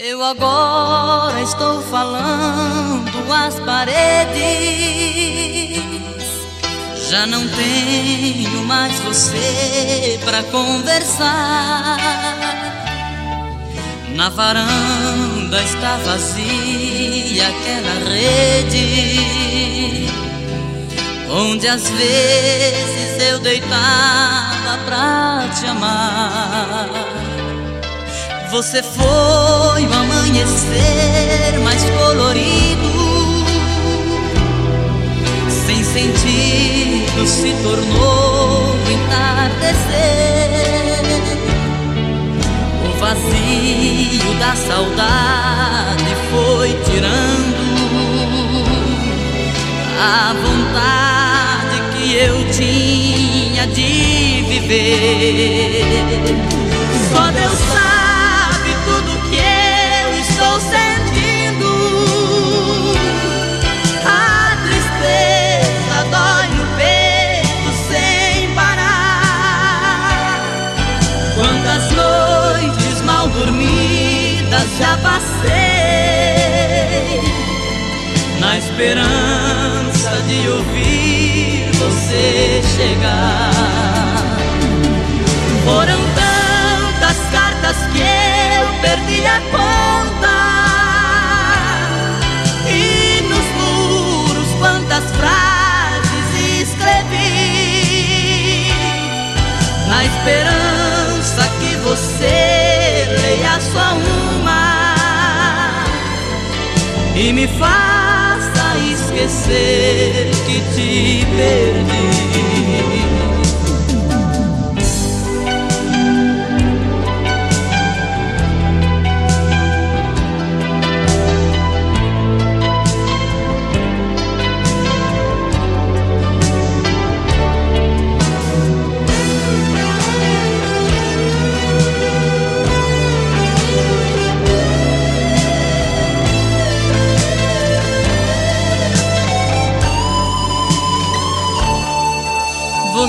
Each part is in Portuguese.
Eu agora estou falando às paredes. Já não tenho mais você pra conversar. Na varanda está vazia aquela rede onde às vezes eu deitava pra te amar. Você foi o amanhecer mais colorido, sem sentido se tornou entardecer. O vazio da saudade foi tirando a vontade que eu tinha de viver. Passei na esperança de ouvir você chegar. Foram tantas cartas que eu perdi a conta e nos muros quantas frases escrevi na esperança que você e me faça esquecer que te perdi.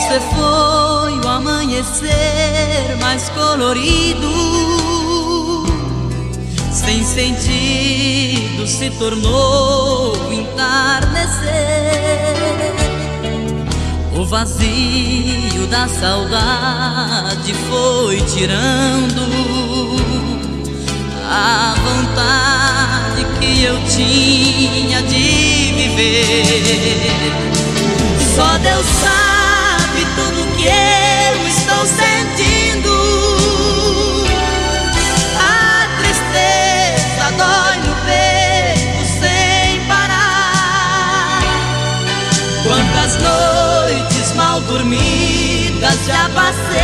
Você foi o amanhecer mais colorido, sem sentido se tornou entardecer. O vazio da saudade foi tirando a vontade que eu tinha de viver. Só Deus sabe que eu estou sentindo. A tristeza dói no peito sem parar. Quantas noites mal dormidas já passei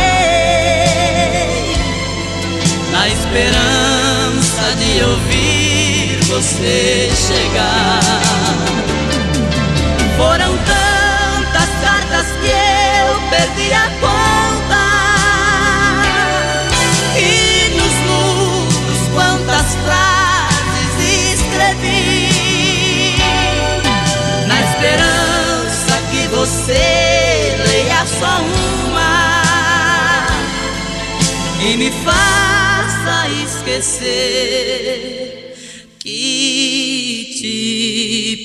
na esperança de ouvir você chegar. Só uma. E me faça esquecer que te.